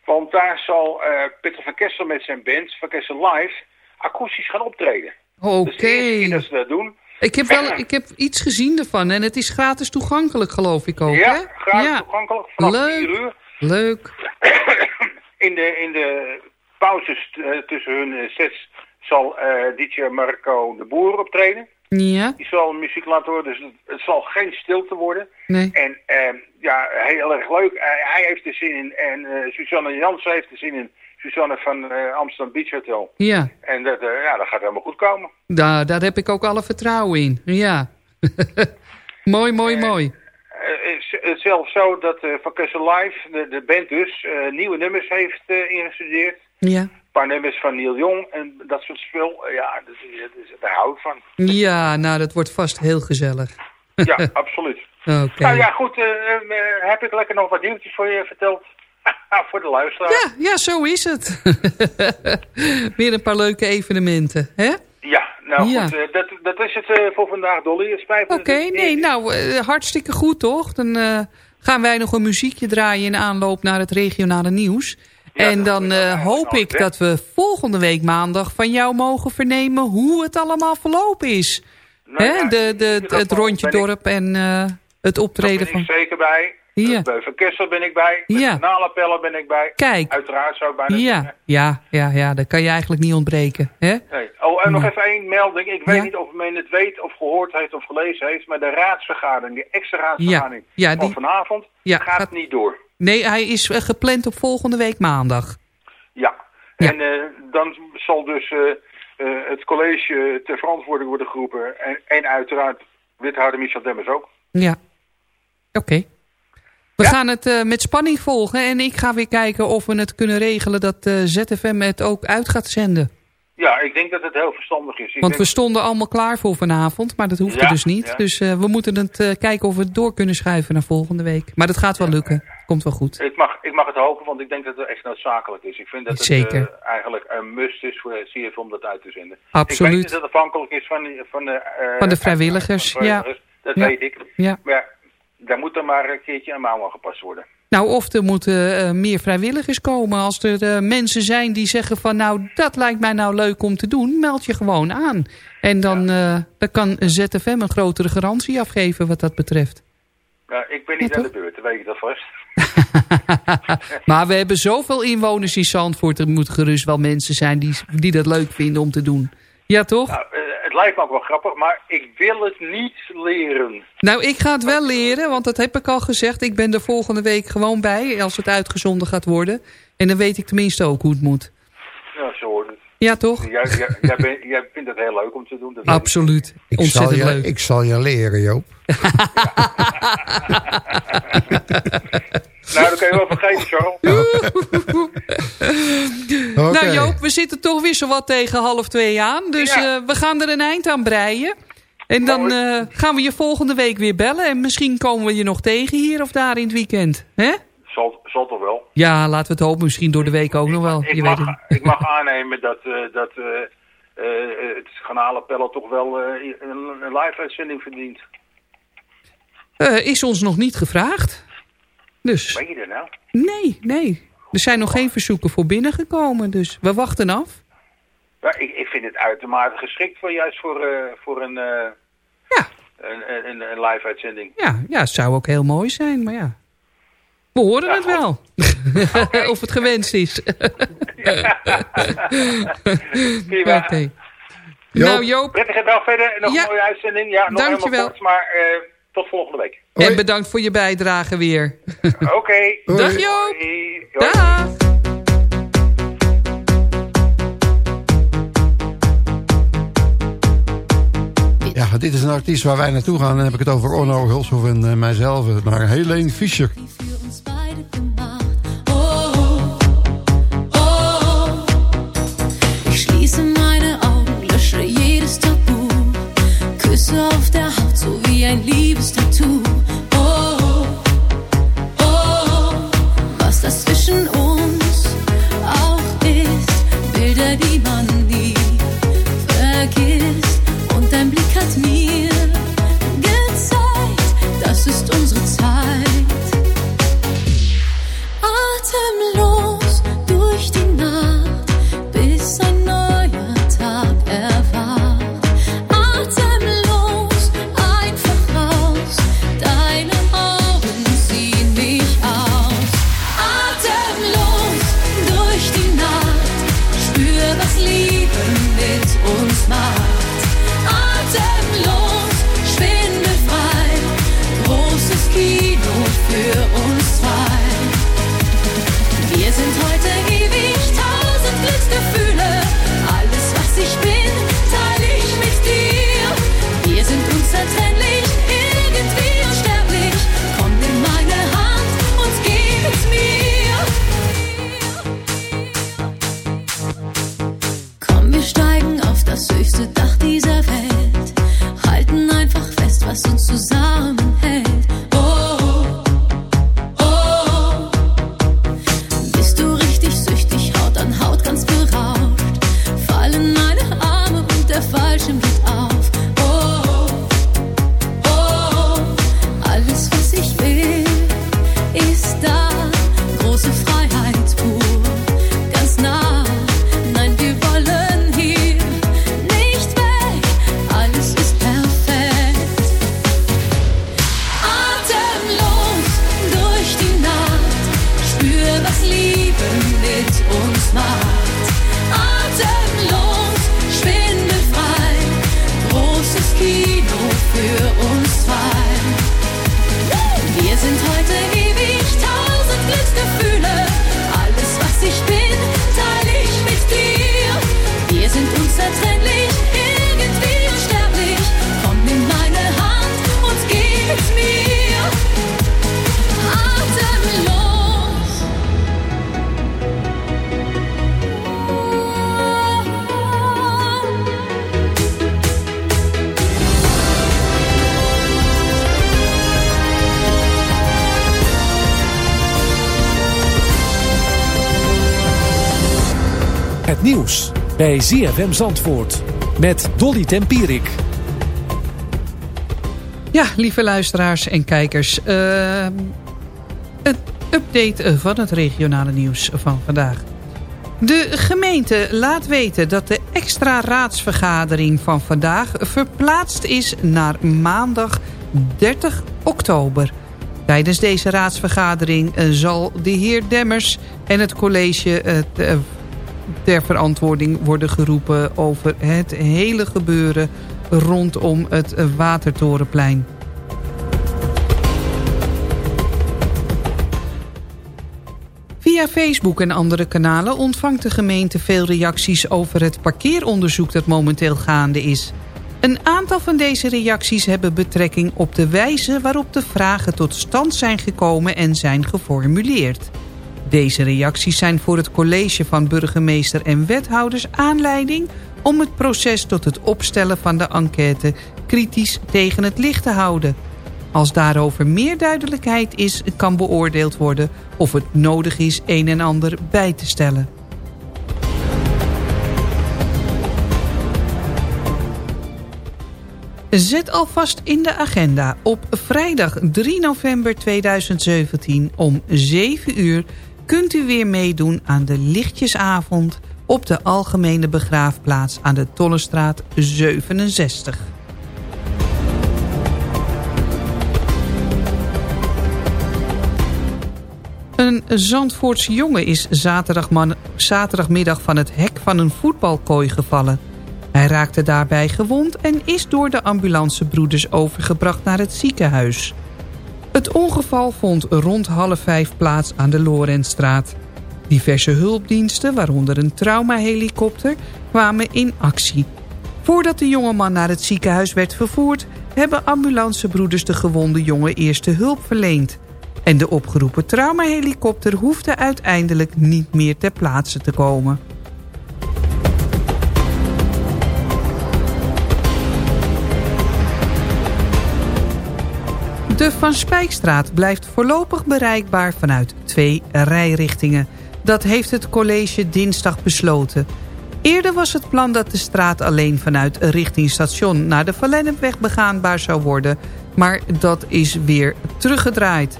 Want daar zal eh Peter van Kessel met zijn band, Van Kessel Live, akoestisch gaan optreden. Oké. Dus keer dat ze dat doen. Ik heb wel ik heb iets gezien ervan en het is gratis toegankelijk, geloof ik ook, ja, hè? gratis toegankelijk vanaf Leuk. 4 uur. Leuk. [coughs] In de, in de pauzes eh, tussen hun eh, sets zal eh DJ Marco de Boer optreden. Ja, Die zal muziek laten horen, dus het, zal geen stilte worden. nee. En eh, ja, heel erg leuk. Hij, hij heeft er zin in en eh Suzanne Jansen heeft er zin in. Suzanne van eh, Amsterdam Beach Hotel. Ja, En dat, eh, ja, dat gaat helemaal goed komen. daar, daar heb ik ook alle vertrouwen in. Ja. [laughs] mooi, mooi, mooi. Is het zelfs zo dat Van Kessel Live, de, de band dus, nieuwe nummers heeft ingestudeerd. Ja. Paar nummers van Neil Young en dat soort spul. Eh, ja, dat is, dat is, daar hou ik van. Ja, nou, dat wordt vast heel gezellig. Ja, [laughs] absoluut. Oké. Nou ja, goed. eh, eh, heb ik lekker nog wat nieuwtjes voor je verteld? [laughs] voor de luisteraar. Ja, ja, zo is het. [laughs] Weer een paar leuke evenementen, hè? Ja, nou Ja. goed. dat, dat is het voor vandaag, Dolly. Het spijt me Oké, nee, nou, hartstikke goed, toch? Dan gaan wij nog een muziekje draaien in aanloop naar het regionale nieuws. En dan eh, hoop ik dat we volgende week maandag van jou mogen vernemen hoe het allemaal verlopen is. Nou Hè? ja, de, de, het rondje dorp en eh, het optreden ben ik van... zeker bij. Ja. Bij ben ik bij. Bij Ja. Ben ik bij. Kijk. Uiteraard zou ik bijna zeggen. Ja, ja, ja, ja, dat kan je eigenlijk niet ontbreken. Hè? Nee. Oh, en nog even één melding. Ik weet Ja. niet of men het weet of gehoord heeft of gelezen heeft, maar de raadsvergadering, die extra raadsvergadering Ja, van die- vanavond, Ja, gaat, gaat- niet door. Nee, hij is eh, gepland op volgende week maandag. Ja. En eh, dan zal dus eh, het college ter verantwoording worden geroepen. En, en uiteraard wethouder Michel Demmers ook. Ja. Oké. We gaan het eh, met spanning volgen en ik ga weer kijken of we het kunnen regelen dat eh, ZFM het ook uit gaat zenden. Ja, ik denk dat het heel verstandig is. Ik Want we stonden allemaal klaar voor vanavond, maar dat hoefde Ja, dus niet. ja. Dus eh, we moeten het kijken of we het door kunnen schuiven naar volgende week. Maar dat gaat wel lukken. Komt wel goed. Ik mag, ik mag het hopen, want ik denk dat het echt noodzakelijk is. Ik vind dat het Zeker. eigenlijk een must is voor CFM om dat uit te zenden. Absoluut. Ik weet dat het afhankelijk is van, van de... Van de vrijwilligers, van de vrijwilligers. Dat weet ik. Ja. Maar ja, daar moet dan maar een keertje aan mouw aan gepast worden. Nou, of er moeten eh, meer vrijwilligers komen. Als er eh, mensen zijn die zeggen van nou, dat lijkt mij nou leuk om te doen, meld je gewoon aan. En dan, eh, dan kan ZFM een grotere garantie afgeven wat dat betreft. Ja, ik ben niet aan de beurt, dan weet ik dat vast. [laughs] Maar we hebben zoveel inwoners in Zandvoort. Er moeten gerust wel mensen zijn die, die dat leuk vinden om te doen. Ja, toch? Nou, lijkt me ook wel grappig, maar ik wil het niet leren. Nou, ik ga het wel leren, want dat heb ik al gezegd. Ik ben er volgende week gewoon bij, als het uitgezonden gaat worden. En dan weet ik tenminste ook hoe het moet. Ja, zo hoort het. Ja, toch? Jij, jij, jij, bent- jij vindt het heel leuk om te doen. dat ik. Absoluut. Ik zal, Ontzettend je, leuk. ik zal je leren, Joop. [laughs] Nou, dat kan je wel vergeten, Charles. [laughs] Oké. Nou Joop, we zitten toch weer zo wat tegen half twee aan. Dus Ja. eh, we gaan er een eind aan breien. En dan eh, gaan we je volgende week weer bellen. En misschien komen we je nog tegen hier of daar in het weekend. hè? Zal, zal toch wel. Ja, laten we het hopen. Misschien door de week ook nog wel. Ik Je mag, weet het. ik mag [laughs] aannemen dat, eh, dat eh, eh, het kanalenpellen toch wel een, een live-uitzending verdient. Is ons nog niet gevraagd. Dus Ben je er nou? nee, nee. Er zijn nog geen verzoeken voor binnengekomen. Dus we wachten af. Ja, ik, ik vind het uitermate geschikt voor juist voor, voor een, een, een, een live-uitzending. Ja, ja, het zou ook heel mooi zijn. Maar ja, we horen het wel. [laughs] of het gewenst is. [laughs] Prima. Oké. Nou Joop, Prettige dag verder en nog Ja. een mooie uitzending. Ja, nog Dankjewel. helemaal kort, maar eh, tot volgende week. en bedankt voor je bijdrage weer. Oké. [laughs] Dag Joop. Hoi. Dag. Ja, dit is een artiest waar wij naartoe gaan. Dan heb ik het over Orno Hulshoff en eh, mijzelf. Naar Helene Fischer. Bij ZFM Zandvoort met Dolly Tempierik. Ja, lieve luisteraars en kijkers. eh, een update van het regionale nieuws van vandaag. De gemeente laat weten dat de extra raadsvergadering van vandaag... verplaatst is naar maandag 30 oktober. Tijdens deze raadsvergadering eh, zal de heer Demmers en het college... te- ter verantwoording worden geroepen over het hele gebeuren rondom het Watertorenplein. Via Facebook en andere kanalen ontvangt de gemeente veel reacties over het parkeeronderzoek dat momenteel gaande is. Een aantal van deze reacties hebben betrekking op de wijze waarop de vragen tot stand zijn gekomen en zijn geformuleerd. Deze reacties zijn voor het college van burgemeester en wethouders aanleiding om het proces tot het opstellen van de enquête kritisch tegen het licht te houden. Als daarover meer duidelijkheid is, kan beoordeeld worden of het nodig is een en ander bij te stellen. Zet alvast in de agenda. Op vrijdag 3 november 2017 om 7 uur kunt u weer meedoen aan de lichtjesavond op de Algemene Begraafplaats aan de Tollestraat 67. Een Zandvoortse jongen is zaterdagmiddag van het hek van een voetbalkooi gevallen. Hij raakte daarbij gewond en is door de ambulancebroeders overgebracht naar het ziekenhuis. Het ongeval vond rond half vijf plaats aan de Lorentstraat. Diverse hulpdiensten, waaronder een traumahelikopter, kwamen in actie. Voordat de jongeman naar het ziekenhuis werd vervoerd... hebben ambulancebroeders de gewonde jongen eerste hulp verleend. En de opgeroepen traumahelikopter hoefde uiteindelijk niet meer ter plaatse te komen. De Van Spijkstraat blijft voorlopig bereikbaar vanuit twee rijrichtingen. Dat heeft het college dinsdag besloten. Eerder was het plan dat de straat alleen vanuit richting station... naar de Valennepweg begaanbaar zou worden. Maar dat is weer teruggedraaid.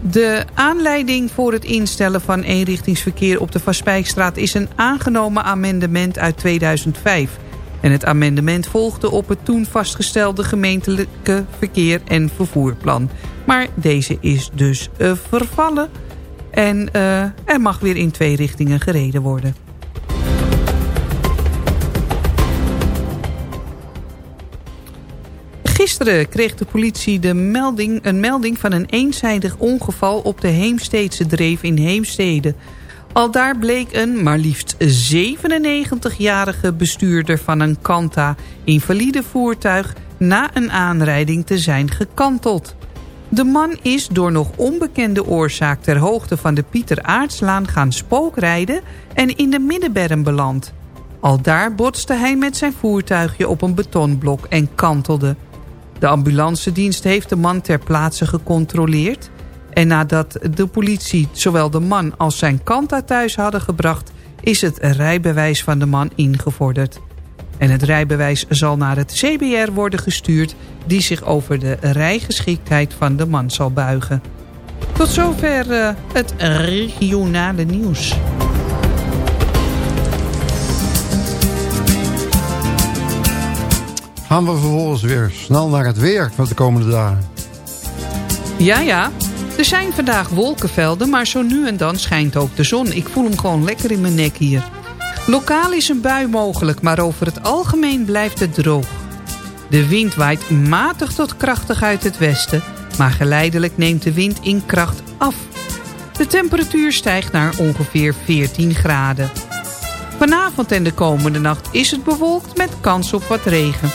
De aanleiding voor het instellen van eenrichtingsverkeer op de Van Spijkstraat... is een aangenomen amendement uit 2005... En het amendement volgde op het toen vastgestelde gemeentelijke verkeer- en vervoerplan. Maar deze is dus eh, vervallen en eh, er mag weer in twee richtingen gereden worden. Gisteren kreeg de politie de melding, een melding van een eenzijdig ongeval op de Heemsteedse Dreef in Heemstede. Al daar bleek een maar liefst 97-jarige bestuurder van een Kanta invalide voertuig na een aanrijding te zijn gekanteld. De man is door nog onbekende oorzaak ter hoogte van de Pieter Aartslaan gaan spookrijden en in de middenberm beland. Al daar botste hij met zijn voertuigje op een betonblok en kantelde. De ambulancedienst heeft de man ter plaatse gecontroleerd... en nadat de politie zowel de man als zijn kanta thuis hadden gebracht... is het rijbewijs van de man ingevorderd. En het rijbewijs zal naar het CBR worden gestuurd... die zich over de rijgeschiktheid van de man zal buigen. Tot zover uh, het regionale nieuws. Gaan we vervolgens weer snel naar het weer van de komende dagen. Ja, ja. Er zijn vandaag wolkenvelden, maar zo nu en dan schijnt ook de zon. Ik voel hem gewoon lekker in mijn nek hier. Lokaal is een bui mogelijk, maar over het algemeen blijft het droog. De wind waait matig tot krachtig uit het westen... maar geleidelijk neemt de wind in kracht af. De temperatuur stijgt naar ongeveer 14 graden. Vanavond en de komende nacht is het bewolkt met kans op wat regen.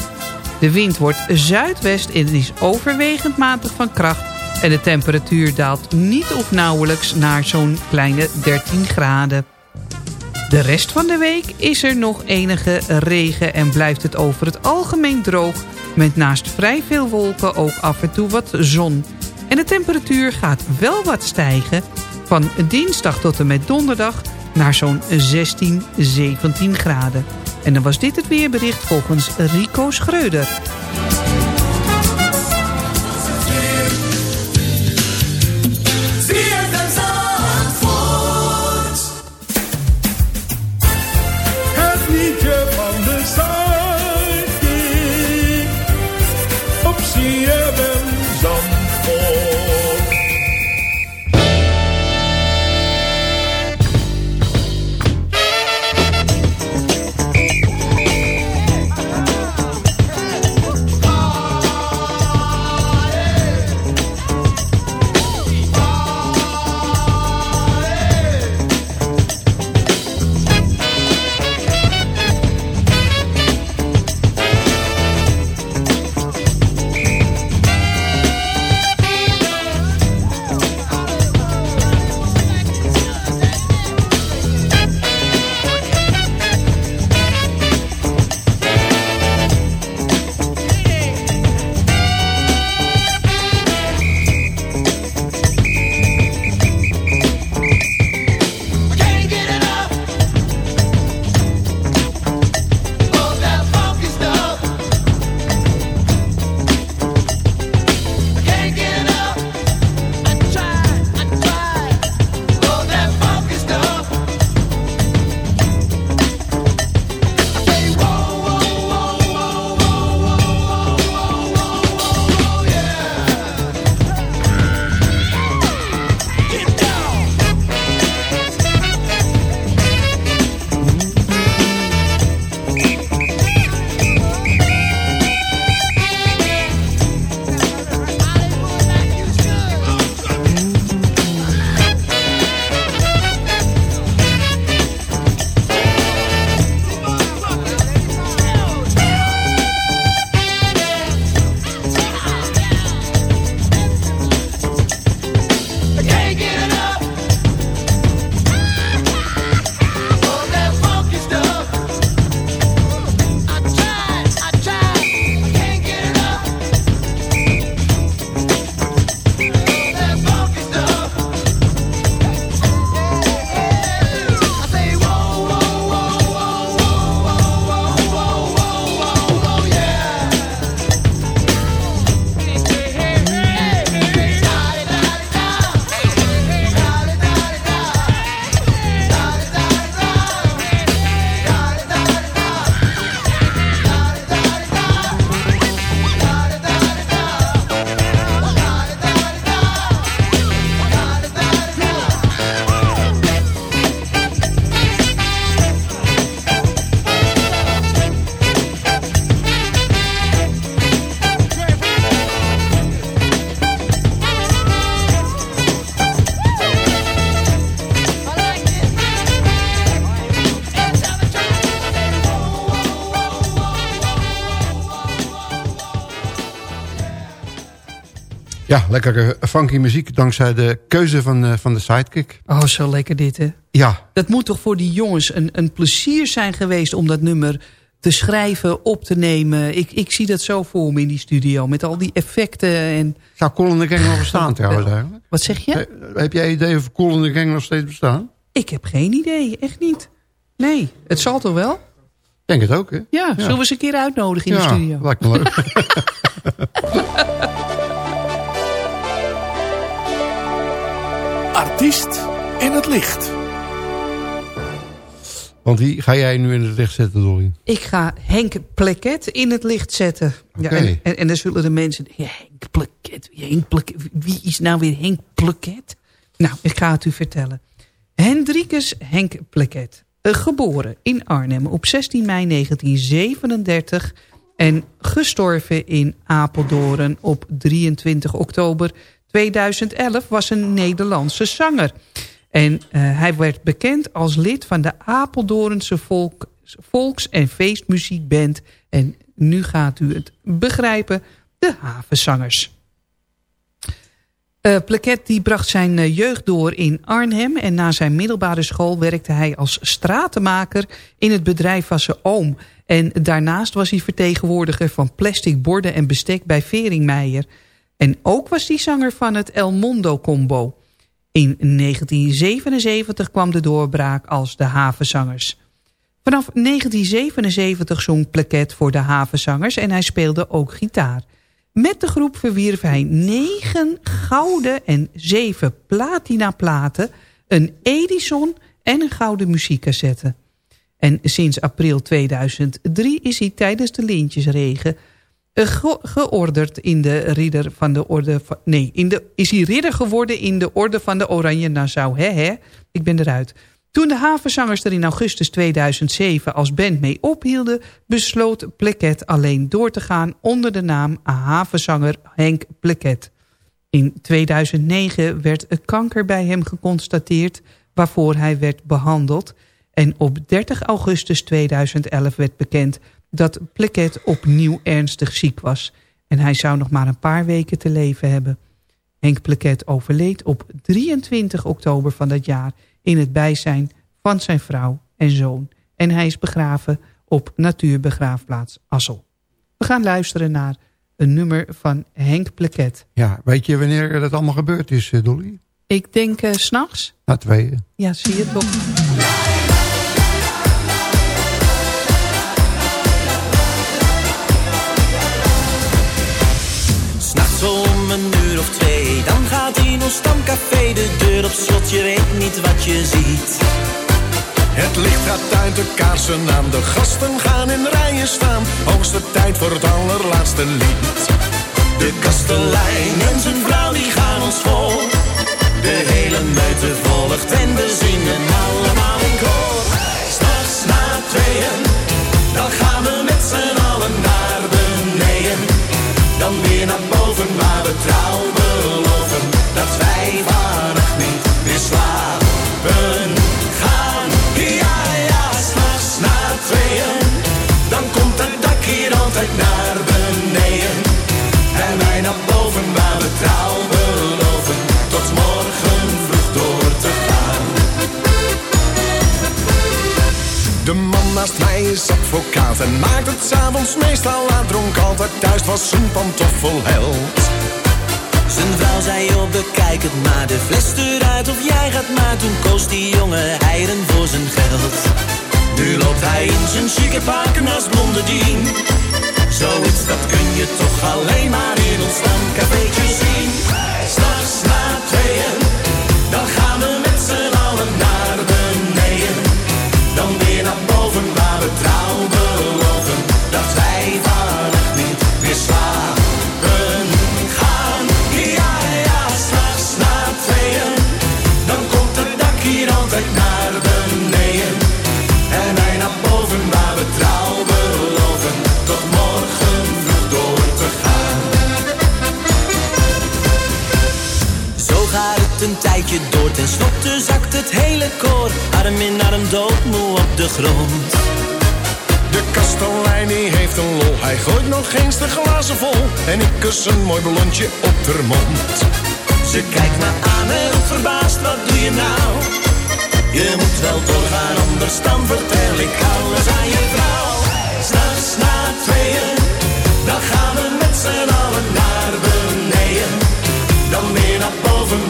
De wind wordt zuidwest en is overwegend matig van kracht... en de temperatuur daalt niet of nauwelijks naar zo'n kleine 13 graden. De rest van de week is er nog enige regen en blijft het over het algemeen droog... met naast vrij veel wolken ook af en toe wat zon. En de temperatuur gaat wel wat stijgen... van dinsdag tot en met donderdag naar zo'n 16, 17 graden. En dan was dit het weerbericht volgens Rico Schreuder. Ja, lekkere funky muziek dankzij de keuze van, eh, van de sidekick. Oh, zo lekker dit, hè? Ja. Dat moet toch voor die jongens een, een plezier zijn geweest... om dat nummer te schrijven, op te nemen. Ik, ik zie dat zo voor me in die studio. Met al die effecten en... Zou Colin de Gang nog bestaan [laughs] trouwens eigenlijk? Wat zeg je? He- heb jij idee of Colin de Gang nog steeds bestaan? Ik heb geen idee, echt niet. Nee, het zal toch wel? Ik denk het ook, hè? Ja, zullen we eens een keer uitnodigen in ja, de studio? lijkt me leuk. [laughs] [laughs] Artiest in het licht. Want wie ga jij nu in het licht zetten, Dolly? Ik ga Henk Pleket in het licht zetten. Ja, en, en dan zullen de mensen... Ja, Henk Pleket, Henk Pleket, wie is nou weer Henk Pleket? Nou, ik ga het u vertellen. Hendrikus Henk Pleket. eh, geboren in Arnhem op 16 mei 1937... en gestorven in Apeldoorn op 23 oktober 2011... was een Nederlandse zanger... En eh, hij werd bekend als lid van de Apeldoornse volk, volks- en feestmuziekband. En nu gaat u het begrijpen, de Havenzangers. Eh Pleket die bracht zijn eh, jeugd door in Arnhem... en na zijn middelbare school werkte hij als stratenmaker... in het bedrijf van zijn oom. En daarnaast was hij vertegenwoordiger van plastic borden en bestek bij Veringmeijer. En ook was hij zanger van het El Mondo Combo... In 1977 kwam de doorbraak als de Havenzangers. Vanaf 1977 zong Pleket voor de Havenzangers en hij speelde ook gitaar. Met de groep verwierf hij negen gouden en zeven platinaplaten, een Edison en een gouden muziekcassette. En sinds april 2003 is hij tijdens de Lintjesregen ge- georderd in de ridder van de orde van, nee, in de, is hij ridder geworden in de orde van de Oranje Nassau. Hè, hè? Ik ben eruit. Toen de havenzangers er in augustus 2007 als band mee ophielden... besloot Pleket alleen door te gaan onder de naam havenzanger Henk Pleket. In 2009 werd een kanker bij hem geconstateerd... waarvoor hij werd behandeld. En op 30 augustus 2011 werd bekend dat Pleket opnieuw ernstig ziek was. En hij zou nog maar een paar weken te leven hebben. Henk Pleket overleed op 23 oktober van dat jaar... in het bijzijn van zijn vrouw en zoon. En hij is begraven op natuurbegraafplaats Assel. We gaan luisteren naar een nummer van Henk Pleket. Ja, weet je wanneer dat allemaal gebeurd is, eh, Dolly? Ik denk eh, 's s'nachts. Na tweeën. Ja, zie je toch. Om een uur of twee, dan gaat in ons stamcafé de deur op slot. Je weet niet wat je ziet. Het licht gaat uit de kaarsen aan, de gasten gaan in rijen staan. Hoogste tijd voor het allerlaatste lied. De kastelein en zijn vrouw die gaan ons voor. De hele meute volgt en we zingen allemaal in koor. S'nachts na tweeën, dan gaan we met z'n allen naar beneden. Dan weer naar boven advocaat en maakt het s'avonds meestal laat. Dronk altijd thuis was zijn pantoffelheld. Zijn vrouw zei, joh, bekijk het maar. De fles eruit of jij gaat maar. Toen koos die jongen eieren voor zijn geld. Nu loopt hij in zijn chique pakken als blonderdien. Zoiets, dat kun je toch alleen maar in ons stamcafeetje zien. S'nachts na tweeën, dan gaan ten slotte zakt het hele koor. Arm in arm doodmoe op de grond. De kastelein die heeft een lol. Hij gooit nog eens de glazen vol. En ik kus een mooi ballonje op de mond. Ze kijkt me aan heel verbaasd, wat doe je nou? Je moet wel doorgaan, anders dan vertel ik alles aan je vrouw. S'nachts na tweeën, dan gaan we met z'n allen naar beneden. Dan weer naar boven,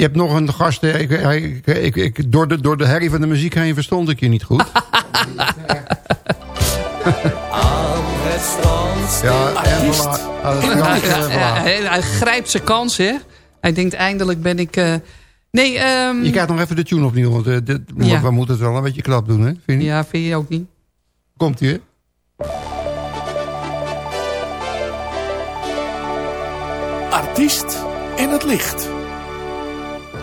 je hebt, nog een gast. hè? Ik, ik, ik, ik- door, de, door de herrie van de muziek heen verstond ik je niet goed. [laughs] Ja, Artiest. Ja, eh, hij, hij grijpt zijn kans, hè. Hij denkt, eindelijk ben ik... eh, Nee, ehm Je krijgt nog even de tune opnieuw, want eh, dit, Ja. we moeten het wel een beetje knap doen, hè? Vind je? Ja, vind je ook niet? Komt ie, hè? Artiest in het licht.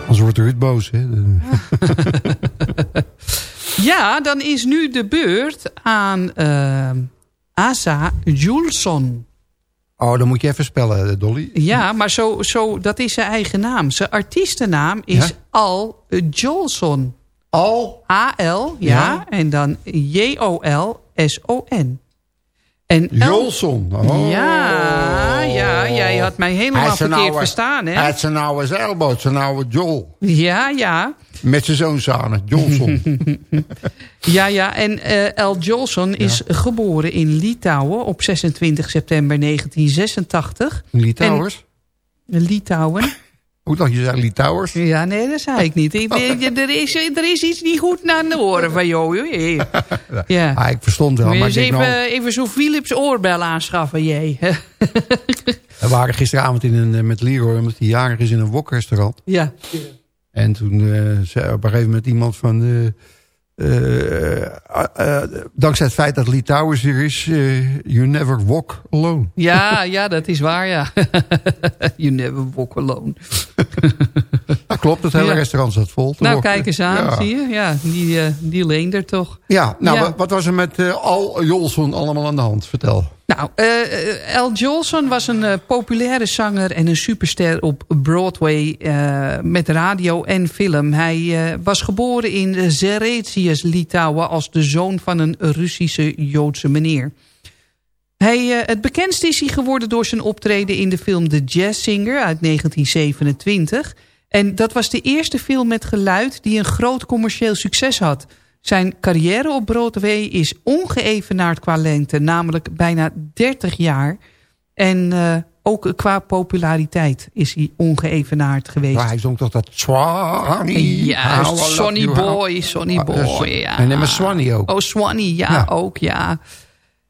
Anders wordt Ruud boos, hè? [laughs] Ja, dan is nu de beurt aan ehm, Asa Julson. Oh, dan moet je even spellen, eh, Dolly. Ja, maar zo, zo, dat is zijn eigen naam. Zijn artiestennaam is Ja? Al Jolson. Al? A-L, ja, Ja. En dan J-O-L-S-O-N. En Jolson. Oh. Ja, ja, jij had mij helemaal verkeerd oude- verstaan, hè? Hij heeft zijn oude zeilboot, zijn oude Joel. Ja, ja. Met zijn zoon samen, Johnson. [laughs] Ja, ja. En eh El Jolson is geboren in Litouwen op 26 september 1986. Litouwers? En- Litouwen. Hoe dacht je, zei Litouwers? Ja, nee, dat zei ik niet. Ik, [laughs] er, is, er is iets niet goed naar de oren van jou. [laughs] Ja. Ah, ik verstond wel, Moet je maar eens denk even, nou, even zo'n Philips oorbel aanschaffen, jij. [laughs] we waren gisteravond in een, eh, met Leroy, omdat hij jarig is in een wokrestaurant. ja. En toen eh, zei op een gegeven moment iemand van... eh, dankzij het feit dat Litouwers hier is... eh, you never walk alone. Ja, ja, dat is waar, ja. [laughs] you never walk alone. [laughs] Dat klopt, het hele Ja. restaurant zat vol. Nou, wokken. kijk eens aan, Ja. zie je? Ja, die, eh, die leent er toch. Ja, nou, Ja. Wat, wat was er met eh, Al Jolson allemaal aan de hand? Vertel. Nou, eh El Jolson was een eh, populaire zanger en een superster op Broadway met radio en film. Hij was geboren in Zeretius, Litouwen, als de zoon van een Russische Joodse meneer. Hij, het bekendst is hij geworden door zijn optreden in de film The Jazz Singer uit 1927. En dat was de eerste film met geluid die een groot commercieel succes had. Zijn carrière op Broadway is ongeëvenaard qua lengte, namelijk bijna 30 jaar. En eh, ook qua populariteit is hij ongeëvenaard geweest. Maar hij zong toch dat Swanee? Ja, Sonny how- Boy, Sonny Ah, Boy, ja. En maar Swanee ook. Oh, Swanee, ja, Ja. ook, ja.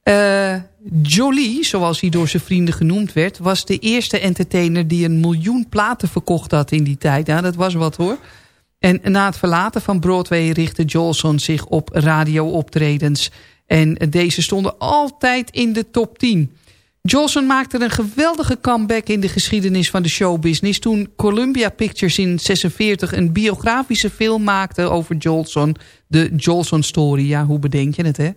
Eh, Jolie, zoals hij door zijn vrienden genoemd werd... was de eerste entertainer die een miljoen platen verkocht had in die tijd. Ja, dat was wat hoor. En na het verlaten van Broadway richtte Jolson zich op radiooptredens. En deze stonden altijd in de top 10. Jolson maakte een geweldige comeback in de geschiedenis van de showbusiness... toen Columbia Pictures in 46 een biografische film maakte over Jolson. De Jolson Story, ja, hoe bedenk je het, hè?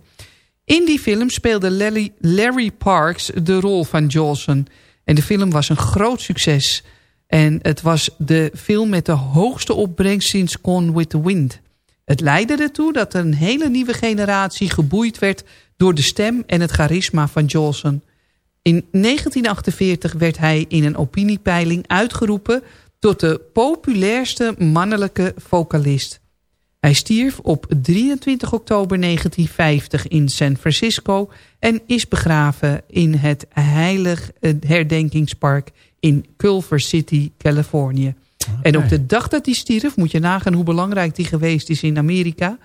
In die film speelde Larry, Larry Parks de rol van Jolson. En de film was een groot succes. En het was de film met de hoogste opbrengst sinds Gone with the Wind. Het leidde ertoe dat een hele nieuwe generatie geboeid werd... door de stem en het charisma van Jolson. In 1948 werd hij in een opiniepeiling uitgeroepen... tot de populairste mannelijke vocalist. Hij stierf op 23 oktober 1950 in San Francisco... en is begraven in het Heilig Herdenkingspark in Culver City, Californië. En op de dag dat hij stierf, moet je nagaan hoe belangrijk die geweest is in Amerika.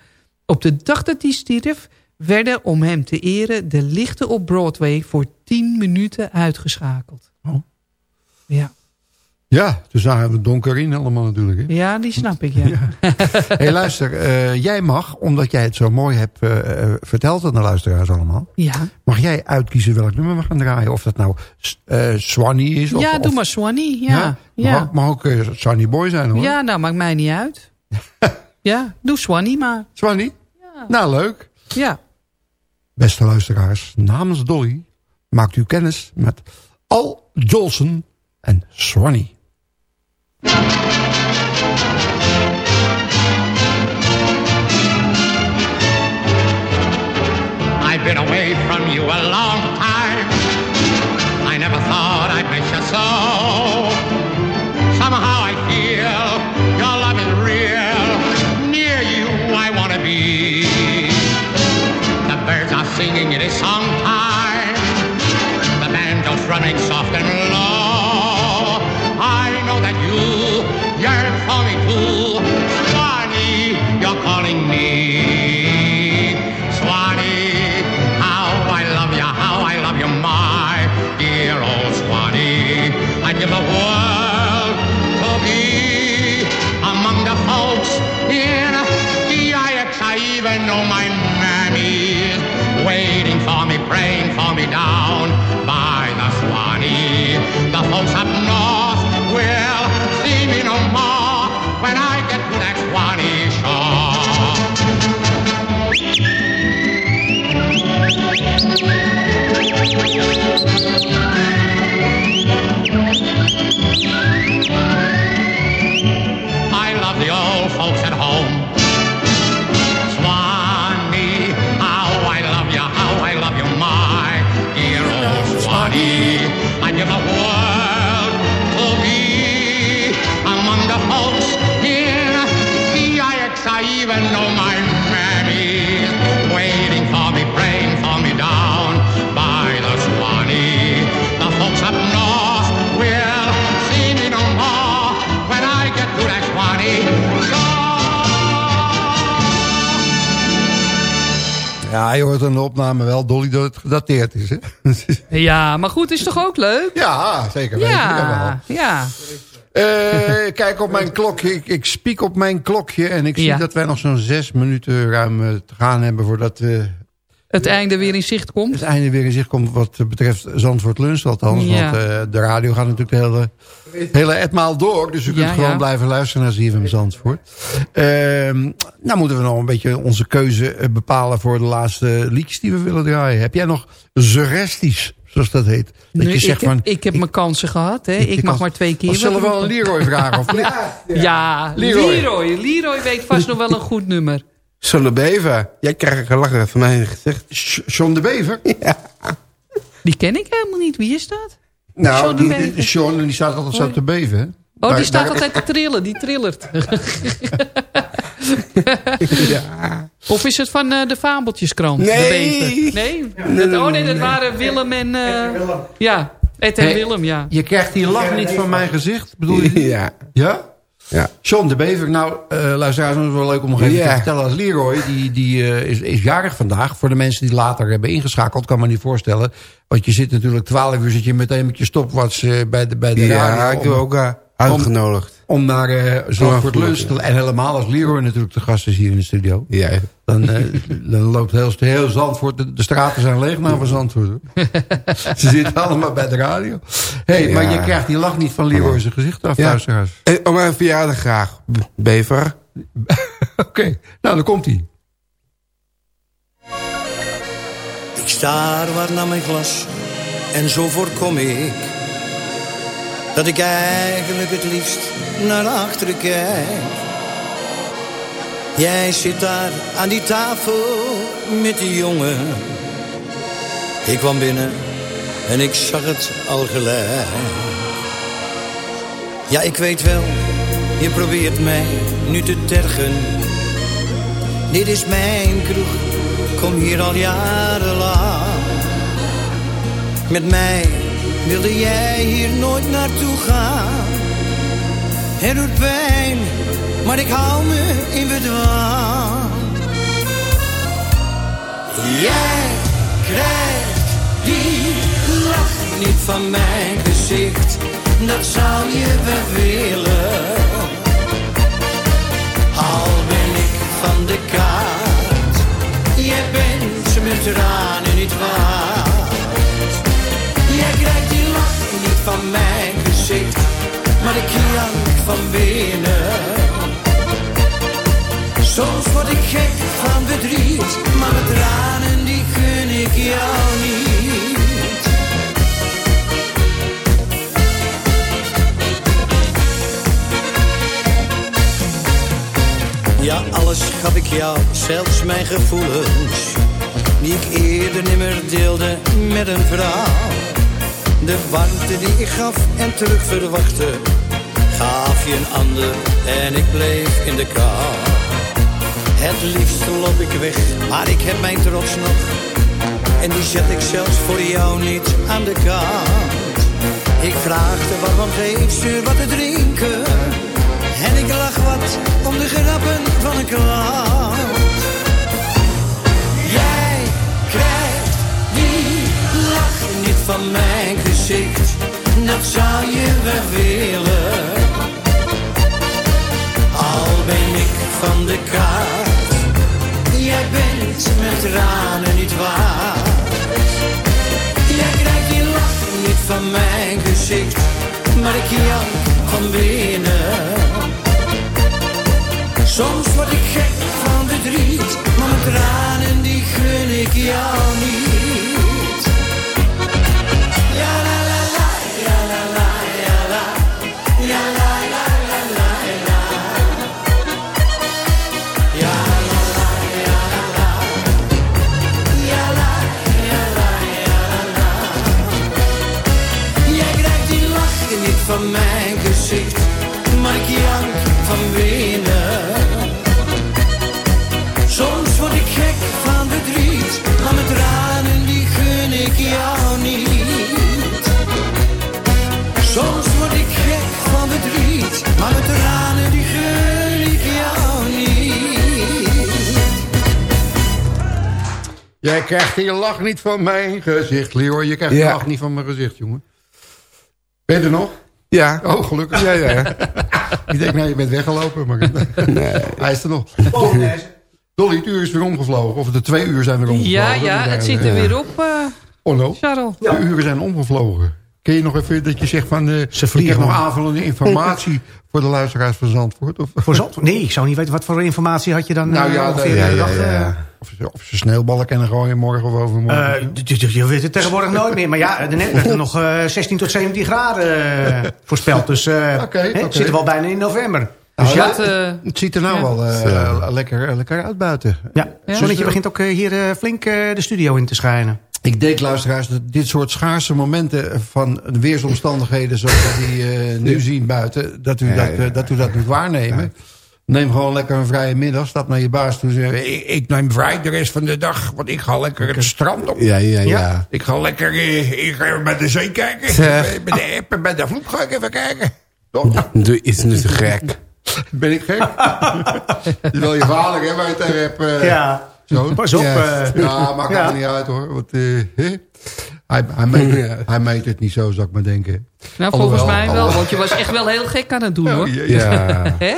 Op de dag dat hij stierf, werden om hem te eren de lichten op Broadway voor 10 minuten uitgeschakeld. Oh. Ja. Ja, toen zagen we het donker in allemaal natuurlijk. Hè? Ja, die snap ik, ja. [laughs] hey, luister, eh, jij mag, omdat jij het zo mooi hebt eh, eh, verteld aan de luisteraars allemaal... Ja, mag jij uitkiezen welk nummer we gaan draaien. Of dat nou uh, Swanee is. Of, ja doe of- maar Swanee, ja. Ja, Mag, ook- mag ook eh, Sunny Boy zijn hoor. ja nou, maakt mij niet uit. [laughs] ja, doe Swanee maar. Swanee? Nou, leuk. Ja. Beste luisteraars, namens Dolly maakt u kennis met Al Jolson en Swanee. I've been away from you a long time. I never thought I'd miss you so. The Ja, je hoort aan de opname wel, Dolly, dat het gedateerd is. Hè? [laughs] Ja, maar goed, is toch ook leuk? Ja, zeker. Ja, ja. Eh, kijk op mijn klokje. Ik, ik spiek op mijn klokje. En ik zie Ja. dat wij nog zo'n zes minuten ruim eh, te gaan hebben... voordat eh, Het einde weer in zicht komt. het einde weer in zicht komt... wat betreft Zandvoort Lunch althans. Ja. Want eh, de radio gaat natuurlijk de hele, hele etmaal door. Dus u kunt Ja, gewoon ja. blijven luisteren naar ZFM Zandvoort. Ehm nou moeten we nog een beetje onze keuze eh, bepalen... voor de laatste liedjes die we willen draaien. Heb jij nog suggesties, zoals dat heet? Dat Nee, je zegt ik, heb, van... ik heb mijn kansen gehad. Hè. Ik- mag maar twee keer. Zullen we wel een. Leroy vragen? Of [laughs] Ja, Leroy. Leroy. Leroy. weet vast nog wel een goed nummer. John de Bever. Jij krijgt een gelachen van mij gezegd. John de Bever? [laughs] Ja. Die ken ik helemaal niet. Wie is dat? Nou, John de die, staat altijd zo te beven. hè? Oh, Daar- die staat daar- altijd te trillen. Die trillert. [laughs] [laughs] Of is het van eh, de Fabeltjeskrant? Nee. De Bever? Nee? Dat- oh nee, dat waren Willem en... eh, ja, Ed en Hey, Willem, ja. Je krijgt die lach niet van mijn gezicht, bedoel je? Ja. Ja? Ja. John de Bever, nou, eh luisteraars, het is wel leuk om nog even Ja. te vertellen. Als Leroy, die, die eh, is, is jarig vandaag. Voor de mensen die later hebben ingeschakeld, kan me niet voorstellen. Want je zit natuurlijk 12 uur, zit je meteen met je stopwatch eh, bij de, bij de Ja, radio. ik heb ook uh, uitgenodigd. Om naar eh Zandvoort Lunch te En helemaal als Leroy natuurlijk de gast is hier in de studio. Ja. Dan, eh, [laughs] dan loopt heel, heel Zandvoort. De, de straten zijn leeg nou van Zandvoort. hoor. [laughs] Ze zitten allemaal bij de radio. hey, maar je krijgt die lach niet van Leroy zijn gezicht af, Ja. luisteraars. Eh, Op mijn verjaardag graag. Bever. [laughs] Oké, nou dan komt hij. Ik staar waar naar mijn glas en zo voorkom ik dat ik eigenlijk het liefst naar achteren kijk. Jij zit daar aan die tafel met die jongen. Ik kwam binnen en ik zag het al gelijk. Ja, ik weet wel, je probeert mij nu te tergen. Dit is mijn kroeg, kom hier al jarenlang. Met mij wilde jij hier nooit naartoe gaan. Het doet pijn, maar ik hou me in bedwang. Jij krijgt die lach niet van mijn gezicht. dat zou je wel willen. Al ben ik van de kaart, jij bent mijn tranen niet waard. Jij niet van mijn gezicht, maar ik jank van binnen. Soms word ik gek van verdriet, maar mijn tranen die gun ik jou niet. Ja, alles gaf ik jou, zelfs mijn gevoelens, die ik eerder nimmer deelde met een vrouw. De warmte die ik gaf en terug verwachtte, gaf je een ander en ik bleef in de kou. Het liefst loop ik weg, maar ik heb mijn trots nog. En die zet ik zelfs voor jou niet aan de kant. Ik vraagde geeft ze wat te drinken. En ik lach wat om de grappen van een klant. Jij krijgt die lach niet van mijn Dat zou je wel willen. Al ben ik van de kaart. Jij bent met tranen niet waard. Jij krijgt die lach niet van mijn gezicht. Maar ik jank van binnen. Soms word ik gek van verdriet, maar mijn tranen die gun ik jou niet. Jij krijgt die lach niet van mijn gezicht, Leroy. Je krijgt Ja. die lach niet van mijn gezicht, jongen. Ben je er nog? Ja. Oh, gelukkig. Ja, ja. [laughs] Ik denk, nou, je bent weggelopen. Maar [laughs] hij is er nog. Dolly, het uur is weer omgevlogen. Of de twee uur zijn weer omgevlogen. Ja, ja, het zit er eh, weer op, eh Onno, Charles. de uren zijn omgevlogen. Kun je nog even dat je zegt van... eh Ze vliegen nog aanvullende informatie [laughs] voor de luisteraars van Zandvoort? Of, Voor Zand? Nee, ik zou niet weten wat voor informatie had je dan nou eh, ja, ongeveer ja, de ja, dag, ja, eh. Of, ze- of ze sneeuwballen kunnen gooien morgen of overmorgen. Eh, je weet het tegenwoordig nooit meer. Maar ja, net werd er nog eh, 16 tot 17 graden eh, voorspeld. Dus eh hè, oké. zitten we al bijna in november. Nou, Dus ja, het, het ziet er nou ja. wel eh, lekker, lekker uit buiten. ja, Dus, zonnetje begint ook hier flink de studio in te schijnen. Ik denk, luisteraars, dat dit soort schaarse momenten van de weersomstandigheden... zoals we die eh, nu zien buiten, dat u, Ja, dat, ja, eh, dat u dat moet waarnemen. Neem gewoon lekker een vrije middag. Stap naar je baas toe en zeg... Ik, ik neem vrij de rest van de dag, want ik ga lekker het strand op. Ja, ja, ja. Ik ga lekker eh, ik ga bij de zee kijken. Zeg. Bij de app en bij de vloed ga ik even kijken. Toch? [laughs] Doe iets niet te gek. Ben ik gek? [laughs] Is wel je vader, hè, waar je tegen hebt. Ja. Zo. [laughs] Pas op, Ja, eh. ja maakt Ja. niet uit hoor. Want, eh, hij, hij, meet, hij meet het niet zo, zou ik maar denken. Nou, volgens Alhoewel- mij wel, want je was echt wel heel gek aan het doen, hoor. jee. Ja. [laughs] Hè?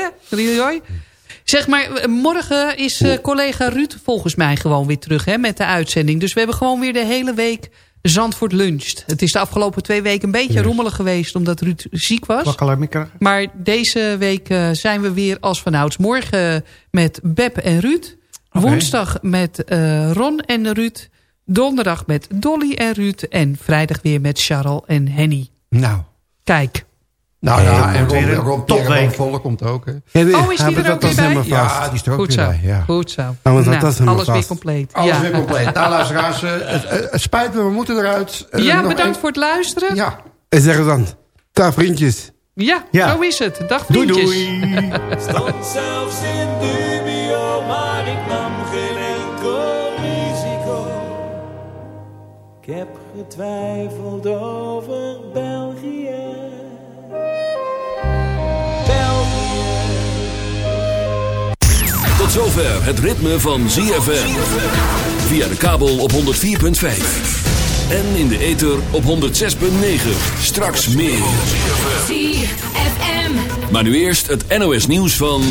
Zeg maar, eh, morgen is eh, collega Ruud volgens mij gewoon weer terug hè, met de uitzending. Dus we hebben gewoon weer de hele week Zandvoort luncht. Het is de afgelopen twee weken een beetje Yes. rommelig geweest omdat Ruud ziek was. Maar deze week zijn we weer als vanouds. Morgen met Beb en Ruud. Woensdag met eh, Ron en Ruud. Donderdag met Dolly en Ruud. En vrijdag weer met Charles en Henny. Nou. Kijk. Nou ja, Ja, en weer Ron, een Ron topweek. Pierre van Volle komt ook. Hè. Oh, is die er ook weer bij? Ja, die is er ook Goed weer zo. bij. Ja. Goed zo. Nou, dat Nou, alles weer vast. compleet. Alles ja. weer compleet. Nou, luisteraars, eh, het, het- spijt me, we moeten eruit. Eh, Ja, bedankt voor het luisteren. Ja, En zeggen dan, daar vriendjes. Ja. zo is het. Dag Doei vriendjes. [laughs] doei. Stond zelfs in heb getwijfeld over België. België. Tot zover het ritme van ZFM. Via de kabel op 104.5. en in de ether op 106.9. Straks meer. ZFM. Maar nu eerst het NOS nieuws van...